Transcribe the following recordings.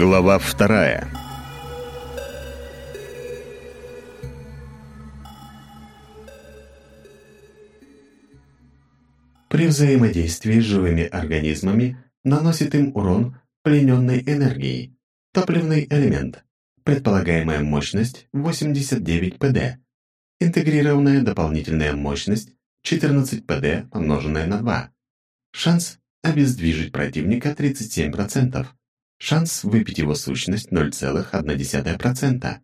Глава вторая При взаимодействии с живыми организмами наносит им урон плененной энергией. Топливный элемент. Предполагаемая мощность 89 ПД. Интегрированная дополнительная мощность 14 ПД помноженная на 2. Шанс обездвижить противника 37%. Шанс выпить его сущность 0,1%.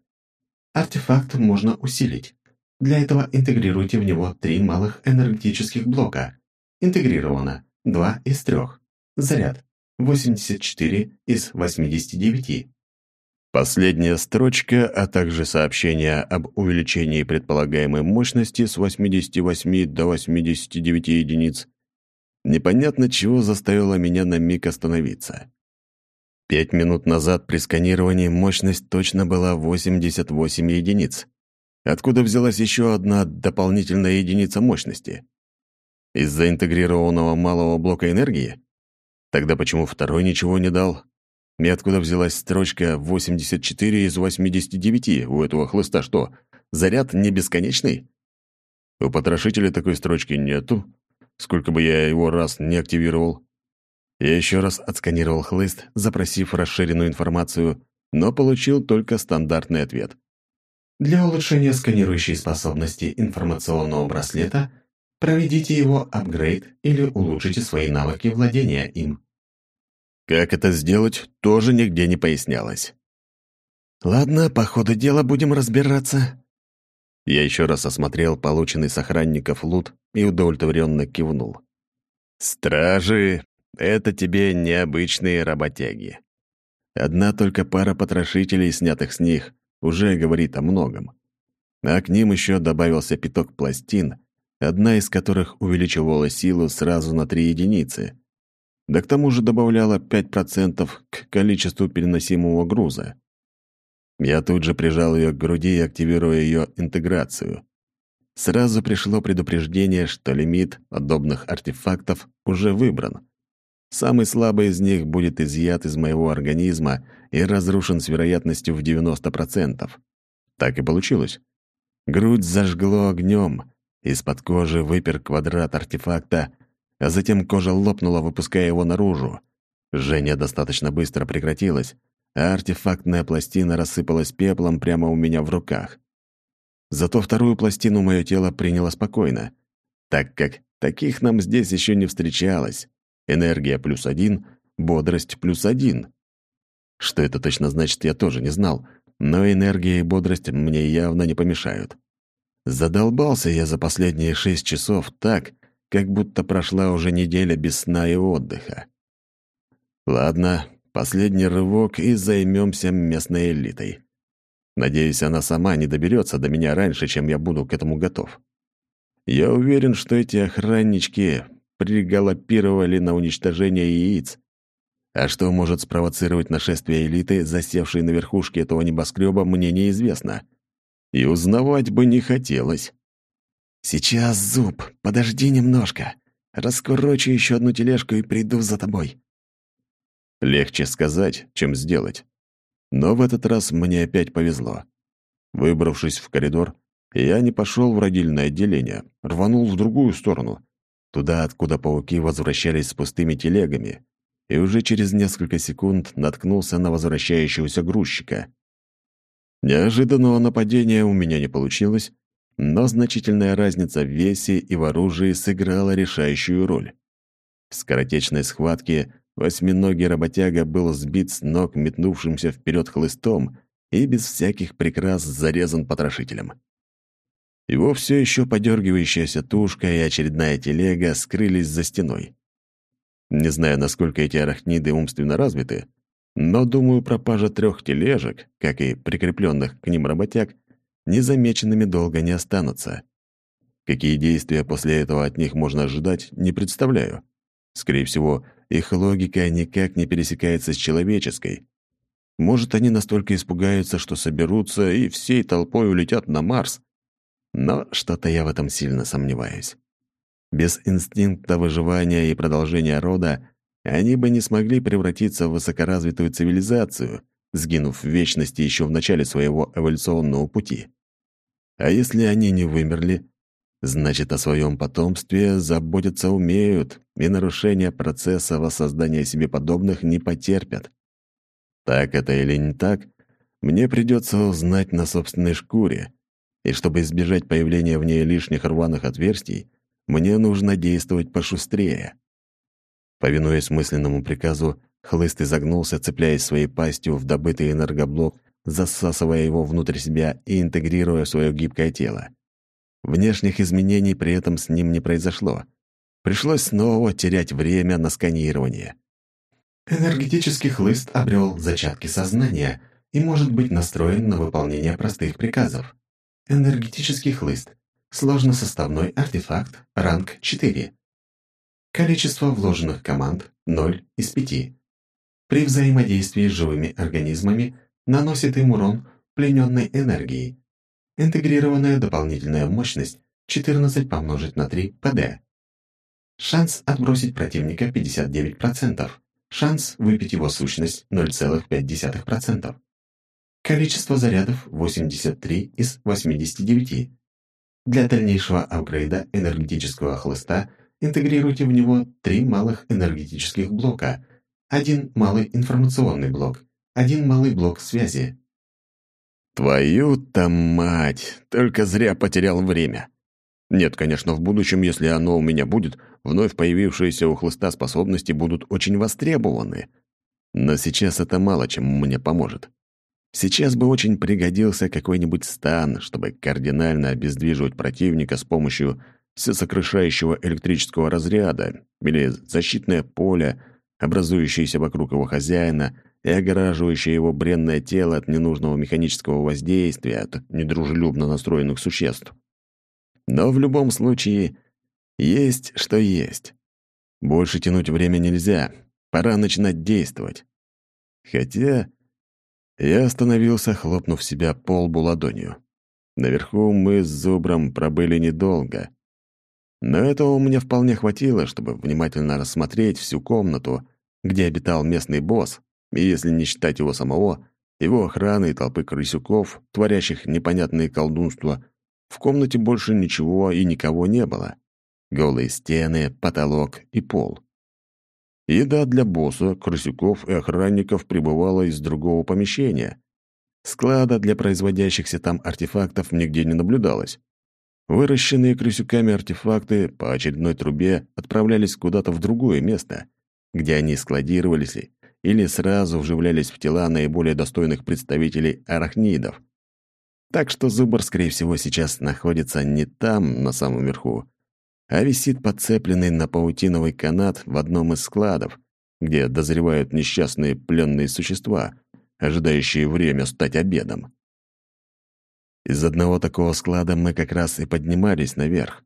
Артефакт можно усилить. Для этого интегрируйте в него три малых энергетических блока. Интегрировано 2 из 3. Заряд 84 из 89. Последняя строчка, а также сообщение об увеличении предполагаемой мощности с 88 до 89 единиц, непонятно чего заставило меня на миг остановиться. Пять минут назад при сканировании мощность точно была 88 единиц. Откуда взялась еще одна дополнительная единица мощности? Из-за интегрированного малого блока энергии? Тогда почему второй ничего не дал? И откуда взялась строчка 84 из 89? У этого хлыста что, заряд не бесконечный? У потрошителя такой строчки нету, сколько бы я его раз не активировал. Я еще раз отсканировал хлыст, запросив расширенную информацию, но получил только стандартный ответ. Для улучшения сканирующей способности информационного браслета проведите его апгрейд или улучшите свои навыки владения им. Как это сделать, тоже нигде не пояснялось. «Ладно, по ходу дела будем разбираться». Я еще раз осмотрел полученный с охранников лут и удовлетворенно кивнул. «Стражи — это тебе необычные работяги. Одна только пара потрошителей, снятых с них, уже говорит о многом. А к ним еще добавился пяток пластин, одна из которых увеличивала силу сразу на три единицы да к тому же добавляла 5% к количеству переносимого груза. Я тут же прижал ее к груди, активируя ее интеграцию. Сразу пришло предупреждение, что лимит подобных артефактов уже выбран. Самый слабый из них будет изъят из моего организма и разрушен с вероятностью в 90%. Так и получилось. Грудь зажгло огнем, из-под кожи выпер квадрат артефакта, а затем кожа лопнула, выпуская его наружу. Жжение достаточно быстро прекратилось, а артефактная пластина рассыпалась пеплом прямо у меня в руках. Зато вторую пластину мое тело приняло спокойно, так как таких нам здесь еще не встречалось. Энергия плюс один, бодрость плюс один. Что это точно значит, я тоже не знал, но энергия и бодрость мне явно не помешают. Задолбался я за последние шесть часов так, как будто прошла уже неделя без сна и отдыха. Ладно, последний рывок и займемся местной элитой. Надеюсь, она сама не доберется до меня раньше, чем я буду к этому готов. Я уверен, что эти охраннички пригалопировали на уничтожение яиц. А что может спровоцировать нашествие элиты, засевшей на верхушке этого небоскреба, мне неизвестно. И узнавать бы не хотелось. «Сейчас, Зуб, подожди немножко. Раскурочу еще одну тележку и приду за тобой». Легче сказать, чем сделать. Но в этот раз мне опять повезло. Выбравшись в коридор, я не пошел в родильное отделение, рванул в другую сторону, туда, откуда пауки возвращались с пустыми телегами, и уже через несколько секунд наткнулся на возвращающегося грузчика. Неожиданного нападения у меня не получилось, но значительная разница в весе и в оружии сыграла решающую роль. В скоротечной схватке восьминогий работяга был сбит с ног метнувшимся вперед хлыстом и без всяких прикрас зарезан потрошителем. Его все еще подергивающаяся тушка и очередная телега скрылись за стеной. Не знаю, насколько эти арахниды умственно развиты, но, думаю, пропажа трех тележек, как и прикрепленных к ним работяг, незамеченными долго не останутся. Какие действия после этого от них можно ожидать, не представляю. Скорее всего, их логика никак не пересекается с человеческой. Может, они настолько испугаются, что соберутся и всей толпой улетят на Марс. Но что-то я в этом сильно сомневаюсь. Без инстинкта выживания и продолжения рода они бы не смогли превратиться в высокоразвитую цивилизацию, сгинув в вечности еще в начале своего эволюционного пути. А если они не вымерли, значит, о своем потомстве заботиться умеют, и нарушения процесса воссоздания себе подобных не потерпят. Так это или не так, мне придется узнать на собственной шкуре, и чтобы избежать появления в ней лишних рваных отверстий, мне нужно действовать пошустрее. Повинуясь мысленному приказу, хлыст изогнулся, цепляясь своей пастью в добытый энергоблок, засасывая его внутрь себя и интегрируя свое гибкое тело. Внешних изменений при этом с ним не произошло. Пришлось снова терять время на сканирование. Энергетический хлыст обрел зачатки сознания и может быть настроен на выполнение простых приказов. Энергетический хлыст. Сложносоставной артефакт. Ранг 4. Количество вложенных команд – 0 из 5. При взаимодействии с живыми организмами наносит им урон плененной энергией. Интегрированная дополнительная мощность 14 помножить на 3 ПД. Шанс отбросить противника 59%. Шанс выпить его сущность 0,5%. Количество зарядов 83 из 89. Для дальнейшего апгрейда энергетического хлыста интегрируйте в него три малых энергетических блока, один малый информационный блок, один малый блок связи. Твою-то мать! Только зря потерял время. Нет, конечно, в будущем, если оно у меня будет, вновь появившиеся у хлыста способности будут очень востребованы. Но сейчас это мало чем мне поможет. Сейчас бы очень пригодился какой-нибудь стан, чтобы кардинально обездвиживать противника с помощью всесокрушающего электрического разряда или защитное поле, образующееся вокруг его хозяина и огораживающее его бренное тело от ненужного механического воздействия от недружелюбно настроенных существ. Но в любом случае есть что есть. Больше тянуть время нельзя, пора начинать действовать. Хотя я остановился, хлопнув себя по лбу ладонью. Наверху мы с Зубром пробыли недолго. Но этого мне вполне хватило, чтобы внимательно рассмотреть всю комнату, где обитал местный босс, и если не считать его самого, его охраны и толпы крысюков, творящих непонятные колдунства, в комнате больше ничего и никого не было. Голые стены, потолок и пол. Еда для босса, крысюков и охранников прибывала из другого помещения. Склада для производящихся там артефактов нигде не наблюдалось. Выращенные крысюками артефакты по очередной трубе отправлялись куда-то в другое место, где они складировались или сразу вживлялись в тела наиболее достойных представителей арахнидов. Так что Зубр, скорее всего, сейчас находится не там, на самом верху, а висит подцепленный на паутиновый канат в одном из складов, где дозревают несчастные пленные существа, ожидающие время стать обедом. Из одного такого склада мы как раз и поднимались наверх,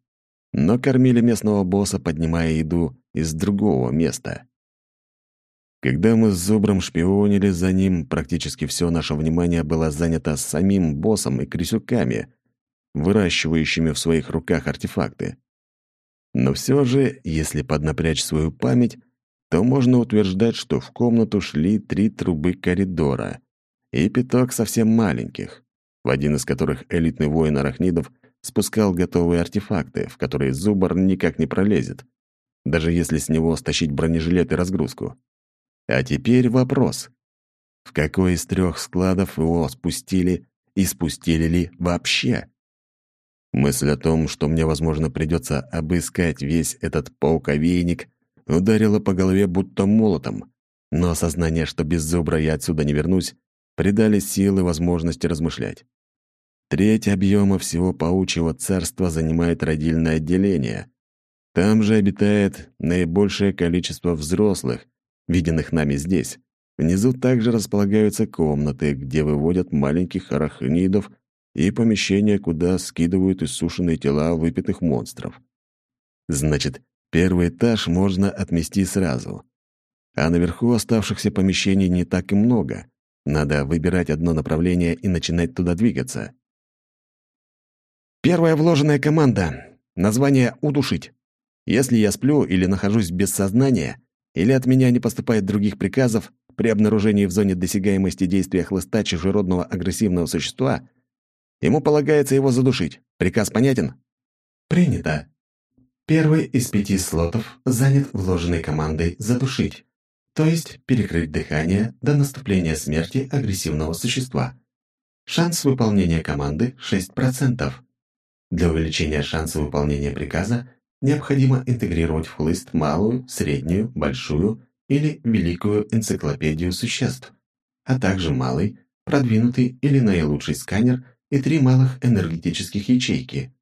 но кормили местного босса, поднимая еду из другого места. Когда мы с Зубром шпионили за ним, практически все наше внимание было занято самим боссом и крысюками, выращивающими в своих руках артефакты. Но все же, если поднапрячь свою память, то можно утверждать, что в комнату шли три трубы коридора и пяток совсем маленьких, в один из которых элитный воин арахнидов спускал готовые артефакты, в которые зубар никак не пролезет, даже если с него стащить бронежилет и разгрузку. А теперь вопрос. В какой из трех складов его спустили и спустили ли вообще? Мысль о том, что мне, возможно, придется обыскать весь этот пауковейник, ударила по голове будто молотом, но осознание, что без зубра я отсюда не вернусь, придали силы возможности размышлять. Треть объема всего паучьего царства занимает родильное отделение. Там же обитает наибольшее количество взрослых, виденных нами здесь. Внизу также располагаются комнаты, где выводят маленьких арахнидов и помещения, куда скидывают иссушенные тела выпитых монстров. Значит, первый этаж можно отмести сразу. А наверху оставшихся помещений не так и много. Надо выбирать одно направление и начинать туда двигаться. Первая вложенная команда. Название «Удушить». Если я сплю или нахожусь без сознания, Или от меня не поступает других приказов при обнаружении в зоне досягаемости действия хлыста чужеродного агрессивного существа, ему полагается его задушить. Приказ понятен? Принято. Первый из пяти слотов занят вложенной командой «задушить», то есть перекрыть дыхание до наступления смерти агрессивного существа. Шанс выполнения команды 6%. Для увеличения шанса выполнения приказа необходимо интегрировать в хлыст малую, среднюю, большую или великую энциклопедию существ, а также малый, продвинутый или наилучший сканер и три малых энергетических ячейки.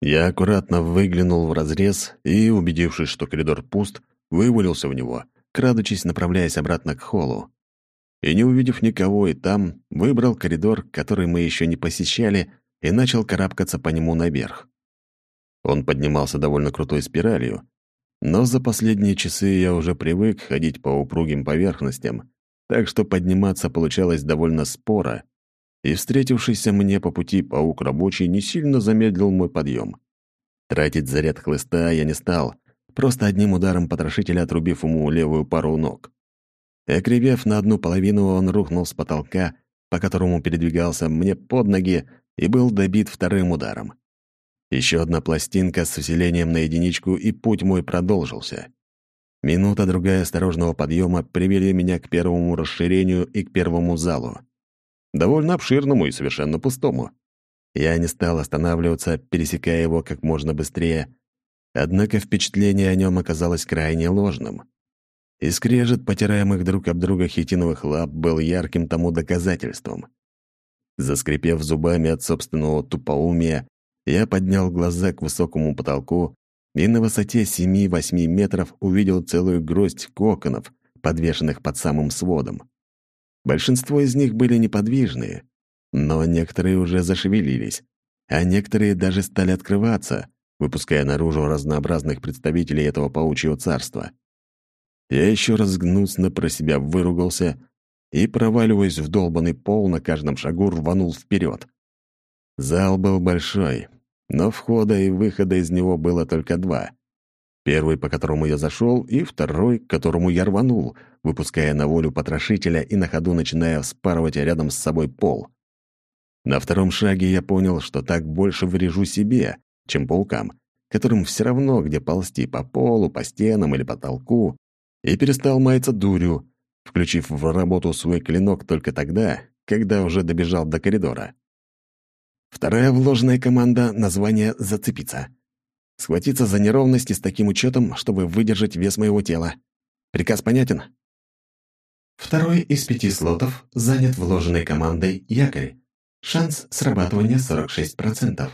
Я аккуратно выглянул в разрез и, убедившись, что коридор пуст, вывалился в него, крадучись, направляясь обратно к холлу. И не увидев никого и там, выбрал коридор, который мы еще не посещали, и начал карабкаться по нему наверх. Он поднимался довольно крутой спиралью, но за последние часы я уже привык ходить по упругим поверхностям, так что подниматься получалось довольно споро, и встретившийся мне по пути паук рабочий не сильно замедлил мой подъем. Тратить заряд хлыста я не стал, просто одним ударом потрошителя отрубив ему левую пару ног. Окривев на одну половину, он рухнул с потолка, по которому передвигался мне под ноги, и был добит вторым ударом. Еще одна пластинка с усилением на единичку, и путь мой продолжился. Минута-другая осторожного подъема привели меня к первому расширению и к первому залу. Довольно обширному и совершенно пустому. Я не стал останавливаться, пересекая его как можно быстрее, однако впечатление о нем оказалось крайне ложным. И скрежет потираемых друг об друга хитиновых лап был ярким тому доказательством. Заскрипев зубами от собственного тупоумия, я поднял глаза к высокому потолку и на высоте 7-8 метров увидел целую гроздь коконов, подвешенных под самым сводом. Большинство из них были неподвижные, но некоторые уже зашевелились, а некоторые даже стали открываться, выпуская наружу разнообразных представителей этого паучьего царства. Я еще раз гнусно про себя выругался и, проваливаясь в долбанный пол, на каждом шагу рванул вперед. Зал был большой, но входа и выхода из него было только два. Первый, по которому я зашел, и второй, к которому я рванул, выпуская на волю потрошителя и на ходу начиная вспарывать рядом с собой пол. На втором шаге я понял, что так больше врежу себе, чем паукам, которым все равно, где ползти по полу, по стенам или потолку, и перестал маяться дурью, включив в работу свой клинок только тогда, когда уже добежал до коридора. Вторая вложенная команда — название «Зацепиться». Схватиться за неровности с таким учетом, чтобы выдержать вес моего тела. Приказ понятен? Второй из пяти слотов занят вложенной командой «Якорь». Шанс срабатывания 46%.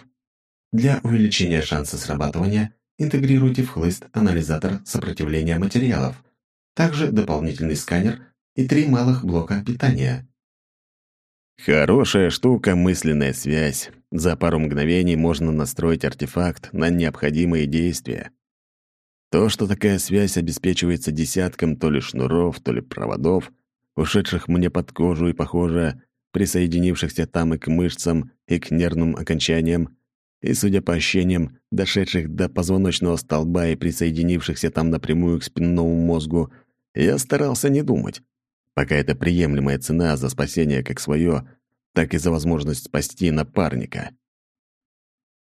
Для увеличения шанса срабатывания интегрируйте в хлыст анализатор сопротивления материалов, также дополнительный сканер и три малых блока питания. Хорошая штука мысленная связь. За пару мгновений можно настроить артефакт на необходимые действия. То, что такая связь обеспечивается десятком то ли шнуров, то ли проводов, ушедших мне под кожу и, похоже, присоединившихся там и к мышцам, и к нервным окончаниям, и, судя по ощущениям, дошедших до позвоночного столба и присоединившихся там напрямую к спинному мозгу, я старался не думать пока это приемлемая цена за спасение как свое, так и за возможность спасти напарника.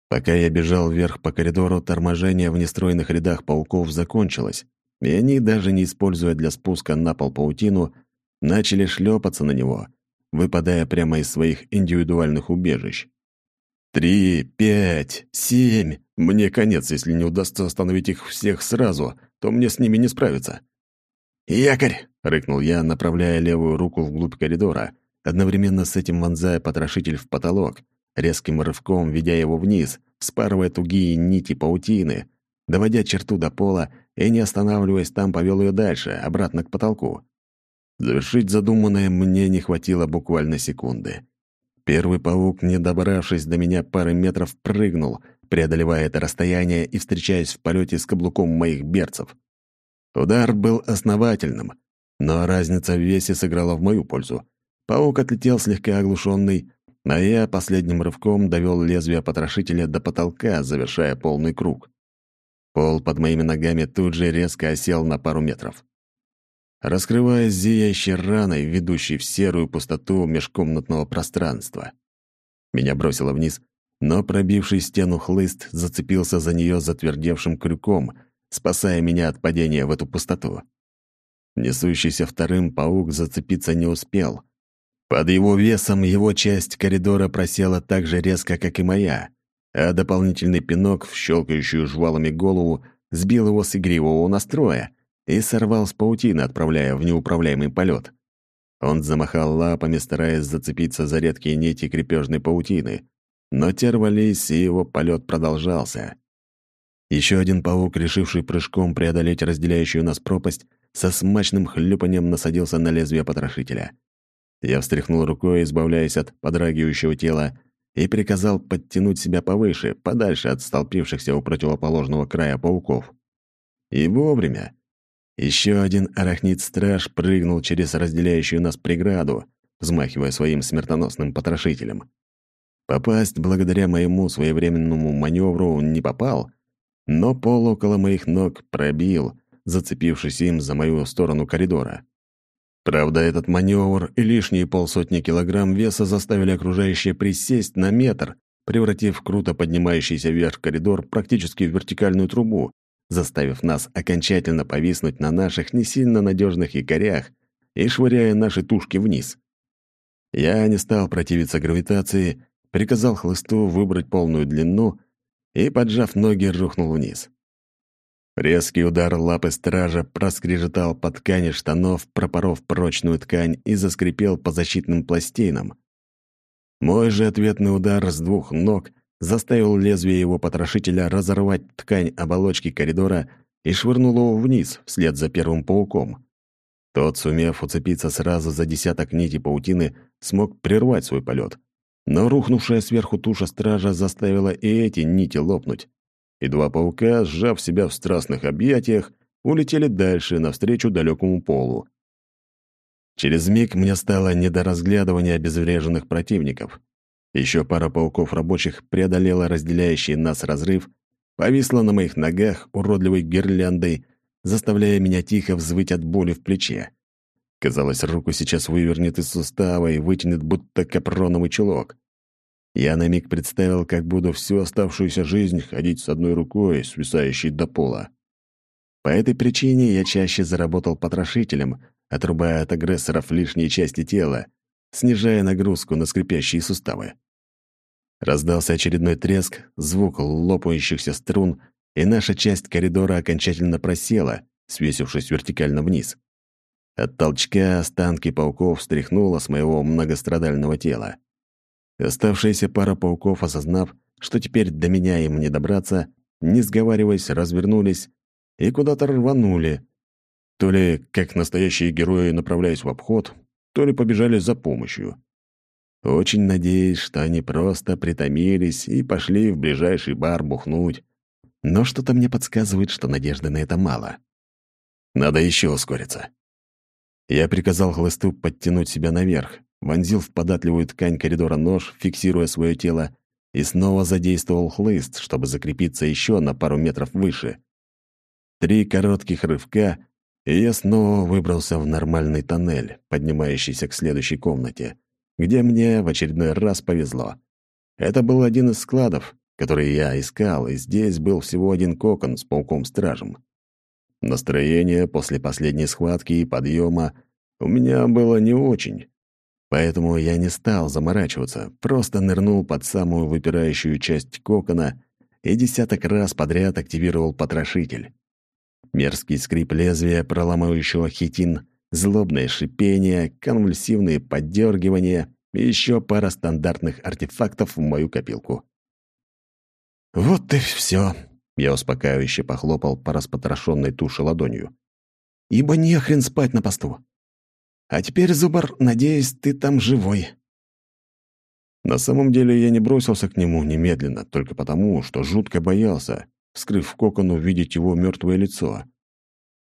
Пока я бежал вверх по коридору, торможение в нестроенных рядах пауков закончилось, и они, даже не используя для спуска на пол паутину, начали шлепаться на него, выпадая прямо из своих индивидуальных убежищ. Три, пять, семь. Мне конец, если не удастся остановить их всех сразу, то мне с ними не справиться. «Якорь!» — рыкнул я, направляя левую руку вглубь коридора, одновременно с этим вонзая потрошитель в потолок, резким рывком ведя его вниз, спарывая тугие нити паутины, доводя черту до пола и, не останавливаясь там, повел ее дальше, обратно к потолку. Завершить задуманное мне не хватило буквально секунды. Первый паук, не добравшись до меня пары метров, прыгнул, преодолевая это расстояние и встречаясь в полете с каблуком моих берцев. Удар был основательным, но разница в весе сыграла в мою пользу. Паук отлетел слегка оглушенный, а я последним рывком довел лезвие потрошителя до потолка, завершая полный круг. Пол под моими ногами тут же резко осел на пару метров. Раскрываясь зияющей раной, ведущей в серую пустоту межкомнатного пространства. Меня бросило вниз, но пробивший стену хлыст зацепился за нее затвердевшим крюком, спасая меня от падения в эту пустоту. Несущийся вторым паук зацепиться не успел. Под его весом его часть коридора просела так же резко, как и моя, а дополнительный пинок в щелкающую жвалами голову сбил его с игривого настроя и сорвал с паутины, отправляя в неуправляемый полет. Он замахал лапами, стараясь зацепиться за редкие нити крепежной паутины, но те рвались, и его полет продолжался. Еще один паук, решивший прыжком преодолеть разделяющую нас пропасть, со смачным хлюпанием насадился на лезвие потрошителя. Я встряхнул рукой, избавляясь от подрагивающего тела, и приказал подтянуть себя повыше, подальше от столпившихся у противоположного края пауков. И вовремя. Еще один арахнит-страж прыгнул через разделяющую нас преграду, взмахивая своим смертоносным потрошителем. Попасть благодаря моему своевременному маневру не попал, но пол около моих ног пробил, зацепившись им за мою сторону коридора. Правда, этот маневр и лишние полсотни килограмм веса заставили окружающее присесть на метр, превратив круто поднимающийся вверх коридор практически в вертикальную трубу, заставив нас окончательно повиснуть на наших не сильно надежных якорях и швыряя наши тушки вниз. Я не стал противиться гравитации приказал хлысту выбрать полную длину и, поджав ноги, рухнул вниз. Резкий удар лапы стража проскрежетал по ткани штанов, пропоров прочную ткань и заскрипел по защитным пластинам. Мой же ответный удар с двух ног заставил лезвие его потрошителя разорвать ткань оболочки коридора и швырнул его вниз, вслед за первым пауком. Тот, сумев уцепиться сразу за десяток нитей паутины, смог прервать свой полет. Но рухнувшая сверху туша стража заставила и эти нити лопнуть. И два паука, сжав себя в страстных объятиях, улетели дальше, навстречу далекому полу. Через миг мне стало не до разглядывания обезвреженных противников. Еще пара пауков рабочих преодолела разделяющий нас разрыв, повисла на моих ногах уродливой гирляндой, заставляя меня тихо взвыть от боли в плече. Казалось, руку сейчас вывернет из сустава и вытянет, будто капроновый чулок. Я на миг представил, как буду всю оставшуюся жизнь ходить с одной рукой, свисающей до пола. По этой причине я чаще заработал потрошителем, отрубая от агрессоров лишние части тела, снижая нагрузку на скрипящие суставы. Раздался очередной треск, звук лопающихся струн, и наша часть коридора окончательно просела, свесившись вертикально вниз. От толчка останки пауков встряхнуло с моего многострадального тела. Оставшаяся пара пауков, осознав, что теперь до меня им не добраться, не сговариваясь, развернулись и куда-то рванули. То ли, как настоящие герои, направляясь в обход, то ли побежали за помощью. Очень надеюсь, что они просто притомились и пошли в ближайший бар бухнуть. Но что-то мне подсказывает, что надежды на это мало. Надо еще ускориться. Я приказал хлысту подтянуть себя наверх, вонзил в податливую ткань коридора нож, фиксируя свое тело, и снова задействовал хлыст, чтобы закрепиться еще на пару метров выше. Три коротких рывка, и я снова выбрался в нормальный тоннель, поднимающийся к следующей комнате, где мне в очередной раз повезло. Это был один из складов, которые я искал, и здесь был всего один кокон с пауком-стражем. Настроение после последней схватки и подъема у меня было не очень. Поэтому я не стал заморачиваться, просто нырнул под самую выпирающую часть кокона и десяток раз подряд активировал потрошитель. Мерзкий скрип лезвия, проламывающего хитин, злобное шипение, конвульсивные поддергивания и еще пара стандартных артефактов в мою копилку. «Вот и все», я успокаивающе похлопал по распотрошенной туше ладонью. «Ибо не хрен спать на посту. А теперь, Зубар, надеюсь, ты там живой». На самом деле я не бросился к нему немедленно, только потому, что жутко боялся, вскрыв кокон, увидеть его мертвое лицо.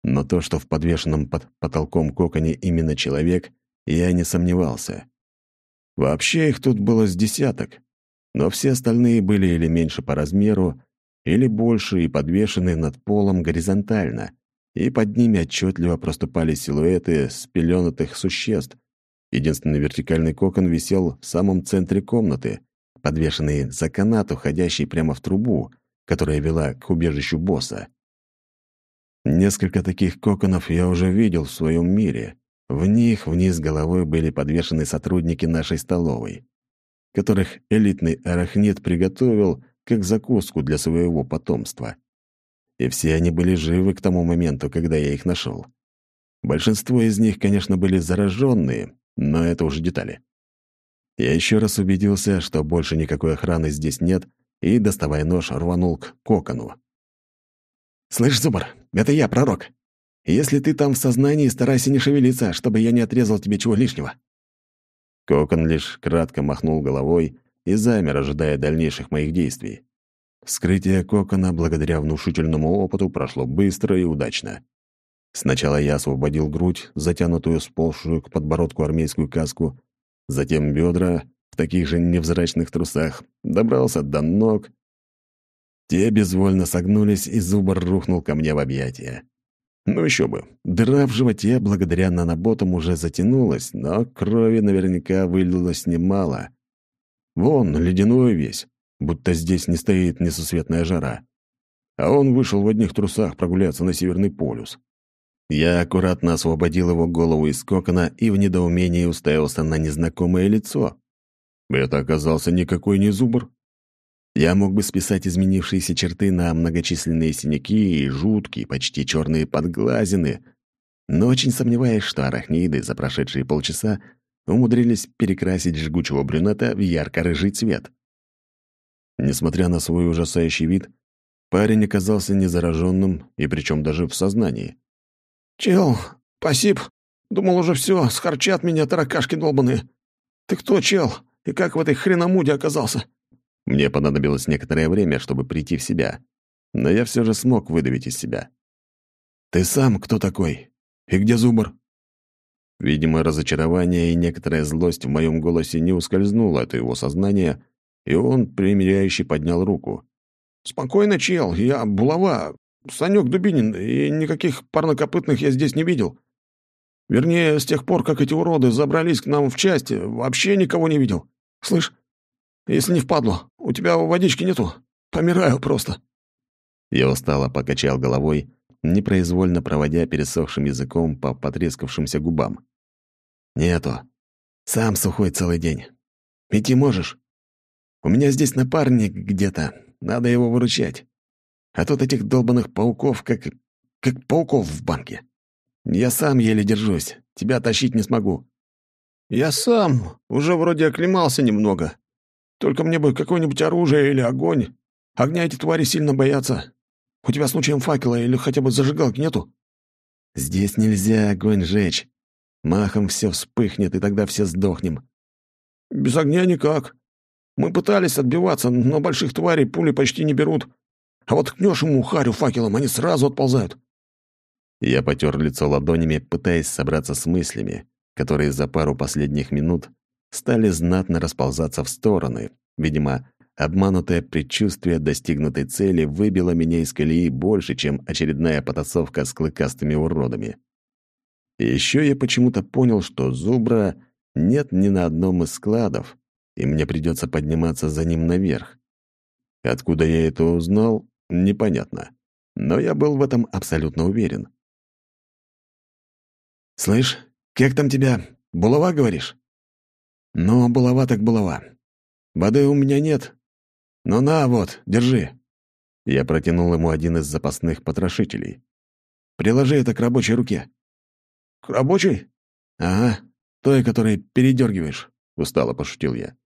Но то, что в подвешенном под потолком коконе именно человек, я не сомневался. Вообще их тут было с десяток, но все остальные были или меньше по размеру, или больше и подвешены над полом горизонтально, и под ними отчетливо проступали силуэты спеленатых существ. Единственный вертикальный кокон висел в самом центре комнаты, подвешенный за канат, уходящий прямо в трубу, которая вела к убежищу босса. Несколько таких коконов я уже видел в своем мире. В них вниз головой были подвешены сотрудники нашей столовой, которых элитный арахнит приготовил как закуску для своего потомства. И все они были живы к тому моменту, когда я их нашел. Большинство из них, конечно, были зараженные, но это уже детали. Я еще раз убедился, что больше никакой охраны здесь нет, и, доставая нож, рванул к кокону. «Слышь, Зубр, это я, пророк. Если ты там в сознании, старайся не шевелиться, чтобы я не отрезал тебе чего лишнего». Кокон лишь кратко махнул головой и замер, ожидая дальнейших моих действий. Вскрытие кокона, благодаря внушительному опыту, прошло быстро и удачно. Сначала я освободил грудь, затянутую, сползшую к подбородку армейскую каску, затем бедра в таких же невзрачных трусах, добрался до ног. Те безвольно согнулись, и зубр рухнул ко мне в объятия. Ну еще бы, дыра в животе благодаря наноботам уже затянулась, но крови наверняка вылилось немало. Вон, ледяной весь, будто здесь не стоит несусветная жара. А он вышел в одних трусах прогуляться на Северный полюс. Я аккуратно освободил его голову из кокона и в недоумении уставился на незнакомое лицо. Это оказался никакой не зубр. Я мог бы списать изменившиеся черты на многочисленные синяки и жуткие, почти черные подглазины, но очень сомневаюсь, что арахниды за прошедшие полчаса умудрились перекрасить жгучего брюнета в ярко-рыжий цвет. Несмотря на свой ужасающий вид, парень оказался незараженным и причем даже в сознании. «Чел, спасибо. Думал, уже все, схарчат меня таракашки долбаные. Ты кто, чел? И как в этой хреномуде оказался?» Мне понадобилось некоторое время, чтобы прийти в себя, но я все же смог выдавить из себя. «Ты сам кто такой? И где Зубр?» Видимо, разочарование и некоторая злость в моем голосе не ускользнуло от его сознания, и он, примиряющий, поднял руку. «Спокойно, чел, я булава, Санек Дубинин, и никаких парнокопытных я здесь не видел. Вернее, с тех пор, как эти уроды забрались к нам в части, вообще никого не видел. Слышь, если не впадло, у тебя водички нету? Помираю просто». Я устало покачал головой, непроизвольно проводя пересохшим языком по потрескавшимся губам. «Нету. Сам сухой целый день. Идти можешь? У меня здесь напарник где-то. Надо его выручать. А тут этих долбанных пауков, как... как пауков в банке. Я сам еле держусь. Тебя тащить не смогу». «Я сам уже вроде оклемался немного. Только мне бы какое-нибудь оружие или огонь. Огня эти твари сильно боятся. У тебя случаем факела или хотя бы зажигалки нету?» «Здесь нельзя огонь жечь. Махом все вспыхнет, и тогда все сдохнем». «Без огня никак. Мы пытались отбиваться, но больших тварей пули почти не берут. А вот ткнешь ему харю факелом, они сразу отползают». Я потер лицо ладонями, пытаясь собраться с мыслями, которые за пару последних минут стали знатно расползаться в стороны. Видимо, обманутое предчувствие достигнутой цели выбило меня из колеи больше, чем очередная потасовка с клыкастыми уродами. И еще я почему-то понял, что зубра нет ни на одном из складов, и мне придется подниматься за ним наверх. Откуда я это узнал, непонятно. Но я был в этом абсолютно уверен. «Слышь, как там тебя? Булава, говоришь?» «Ну, булава так булава. Воды у меня нет. Но на, вот, держи». Я протянул ему один из запасных потрошителей. «Приложи это к рабочей руке». «К рабочей?» «Ага, той, которой передергиваешь», — устало пошутил я.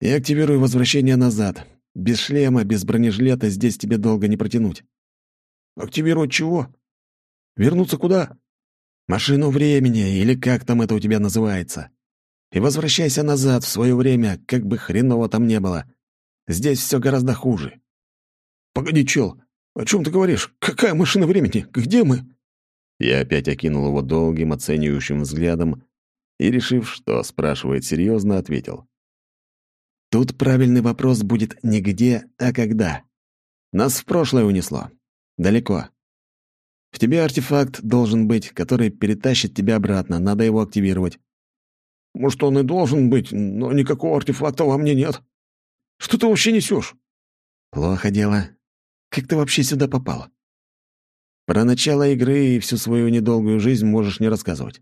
«И активируй возвращение назад. Без шлема, без бронежилета здесь тебе долго не протянуть». «Активировать чего? Вернуться куда?» «Машину времени, или как там это у тебя называется. И возвращайся назад в свое время, как бы хреново там не было. Здесь все гораздо хуже». «Погоди, чел, о чем ты говоришь? Какая машина времени? Где мы?» Я опять окинул его долгим оценивающим взглядом и, решив, что спрашивает серьезно, ответил. Тут правильный вопрос будет не где, а когда. Нас в прошлое унесло. Далеко. В тебе артефакт должен быть, который перетащит тебя обратно. Надо его активировать. Может, он и должен быть, но никакого артефакта во мне нет. Что ты вообще несешь? Плохо дело. Как ты вообще сюда попал? Про начало игры и всю свою недолгую жизнь можешь не рассказывать.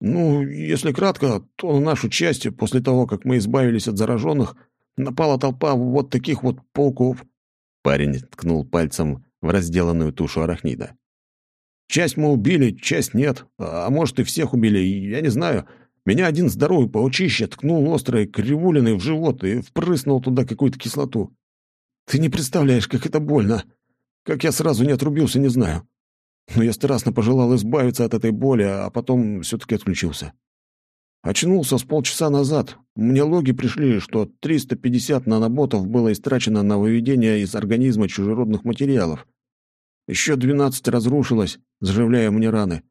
Ну, если кратко, то на нашу часть, после того, как мы избавились от зараженных, напала толпа вот таких вот пауков. Парень ткнул пальцем в разделанную тушу арахнида. Часть мы убили, часть нет. А может, и всех убили, я не знаю. Меня один здоровый паучище ткнул острой кривулиной в живот и впрыснул туда какую-то кислоту. Ты не представляешь, как это больно. Как я сразу не отрубился, не знаю. Но я страстно пожелал избавиться от этой боли, а потом все-таки отключился. Очнулся с полчаса назад. Мне логи пришли, что 350 наноботов было истрачено на выведение из организма чужеродных материалов. Еще 12 разрушилось, заживляя мне раны.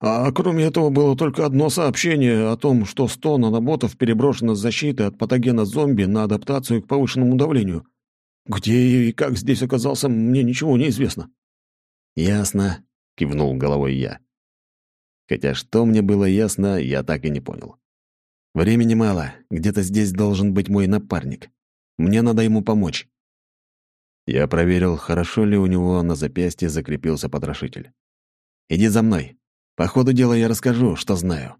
А кроме этого было только одно сообщение о том, что 100 наноботов переброшено с защиты от патогена зомби на адаптацию к повышенному давлению. Где и как здесь оказался, мне ничего не известно. «Ясно», — кивнул головой я. Хотя что мне было ясно, я так и не понял. Времени мало, где-то здесь должен быть мой напарник. Мне надо ему помочь. Я проверил, хорошо ли у него на запястье закрепился потрошитель. «Иди за мной», по ходу дела я расскажу, что знаю.